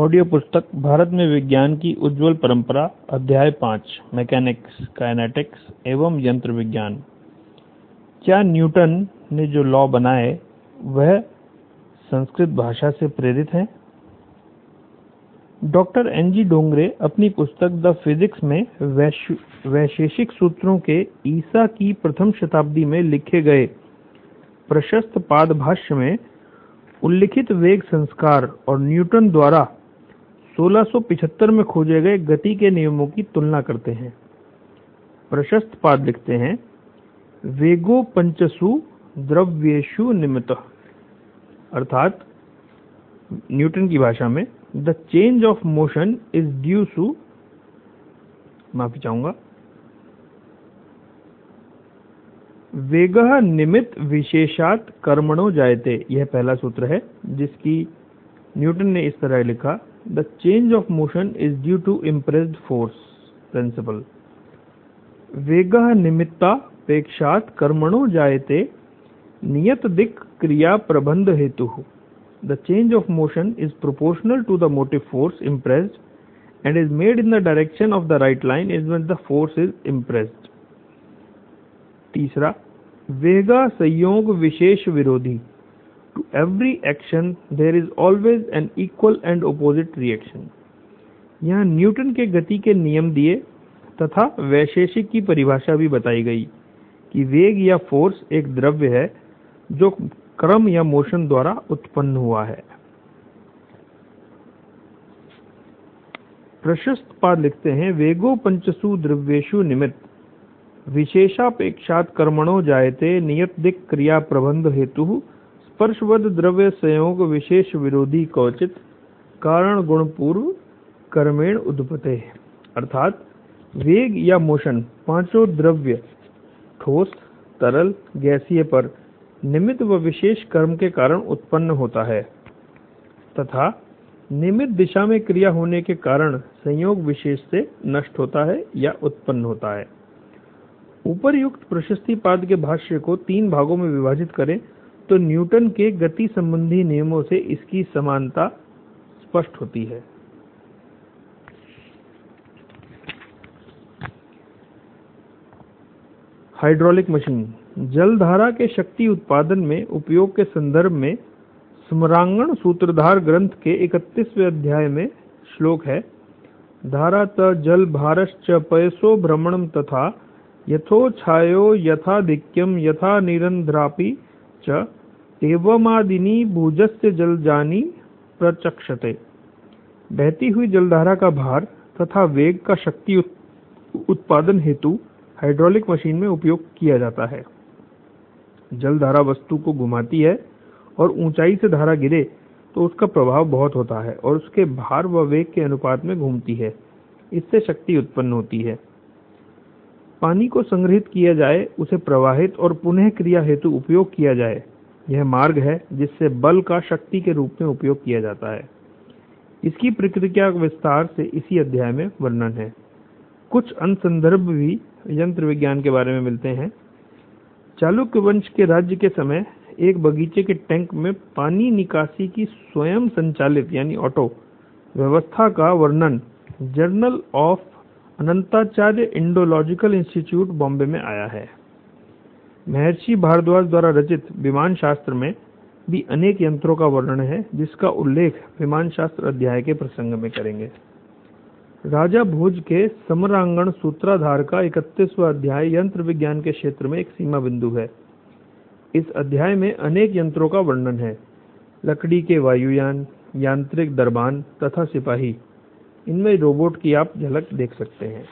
Audio पुस्तक भारत में विज्ञान की उज्ज्वल परंपरा, अध्याय पाँच, मैकेनिक्स, काइनेटिक्स एवं यंत्र विज्ञान। क्या न्यूटन ने जो लॉ बनाए, वह संस्कृत भाषा से प्रेरित हैं? डॉक्टर एन जी डोंगरे अपनी पुस्तक द फिजिक्स में वैशेषिक सूत्रों के ईसा की प्रथम शताब्दी में लिखे गए प्रशस्त पाद भाष्य में उल्लिखित वेग संस्कार और न्यूटन द्वारा 1675 में खोजे गए गति के नियमों की तुलना करते हैं। प्रशस्त पाद लिखते हैं, वेगो पंचसु द्रव्येशु निमित्त। अर्थात, न्यूटन की भाषा में the change of motion is due to माफ़ी चाहूँगा, वेग निमित्त विशेषात कर्मणो जायते। यह पहला सूत्र है, जिसकी न्यूटन ने इस तरह लिखा the change of motion is due to impressed force principle वेग निमित्तापेक्षात कर्मणो जायते, नियत दिक क्रिया प्रबंध हेतु। The change of motion is proportional to the motive force impressed and is made in the direction of the right line is when the force is impressed तीसरा, वेगा संयोग विशेष विरोधी। To every action there is always an equal and opposite reaction यहाँ Newton के गति के नियम दिए तथा वैशेषिक की परिभाषा भी बताई गई कि वेग या फोर्स एक द्रव्य है, जो क्रम या मोशन द्वारा उत्पन्न हुआ है। प्रशस्त पाद लिखते हैं, वेगो पंचसु द्रव्येशु निमित्त। विशेषापेक्षात कर्मणो जायते, नियत दिक क्रिया प्रबंध हेतु स्पर्शवद द्रव्य संयोग विशेष विरोधी कौचित कारण गुण पूर्व, कर्मेण उद्भते। अर्थात, वेग या मोशन, पाँचों द्रव्य, ठोस, तरल, गैसीय पर निमित्त व विशेष कर्म के कारण उत्पन्न होता है। तथा, निमित्त दिशा में क्रिया होने के कारण संयोग विशेष से नष्ट होता है या उत्पन्न होता है। ऊपरयुक्त प्रशस्ति पाद के भाष्य को तीन भागों में विभाजित करें। तो न्यूटन के गति संबंधी नियमों से इसकी समानता स्पष्ट होती है। हाइड्रोलिक मशीन जल धारा के शक्ति उत्पादन में उपयोग के संदर्भ में स्मरांगण सूत्रधार ग्रंथ के 31वें अध्याय में श्लोक है, धारा त जल भारश्च पयसो भ्रमणम तथा यथोच्छायो यथाधिक्यम यथा निरंध्रापि च एवमादिनी भूजस्य जलजानी प्रचक्षते। बहती हुई जलधारा का भार तथा वेग का शक्ति उत्पादन हेतु हाइड्रोलिक मशीन में उपयोग किया जाता है। जलधारा वस्तु को घुमाती है और ऊंचाई से धारा गिरे तो उसका प्रभाव बहुत होता है और उसके भार व वेग के अनुपात में घूमती है। इससे शक्ति उत्पन्न होती है। पानी को संग्रहित किया जाए, उसे प्रवाहित और पुनः क्रिया हेतु उपयोग किया जाए। यह मार्ग है जिससे बल का शक्ति के रूप में उपयोग किया जाता है। इसकी प्रक्रिया विस्तार से इसी अध्याय में वर्णन है। कुछ संदर्भ भी यंत्र विज्ञान के बारे में मिलते हैं। चालुक्य वंश के राज्य के समय एक बगीचे के टैंक में पानी निकासी की स्वयं संचालित, यानी ऑटो, व्यवस्था का वर्णन, journal of Anantacharya Indological Institute Bombay में आया है। महर्षि भारद्वाज द्वारा रचित विमान शास्त्र में भी अनेक यंत्रों का वर्णन है, जिसका उल्लेख विमान शास्त्र अध्याय के प्रसंग में करेंगे। राजा भोज के समरांगण सूत्राधार का इकतीसवा अध्याय यंत्र विज्ञान के क्षेत्र में एक सीमा बिंदु है। इस अध्याय में अनेक यंत्रों का वर्णन है। लकड़ी के वायुयान, यांत्रिक दरबान तथा सिपाही। इनमें रोबोट की आप झलक देख सकते हैं।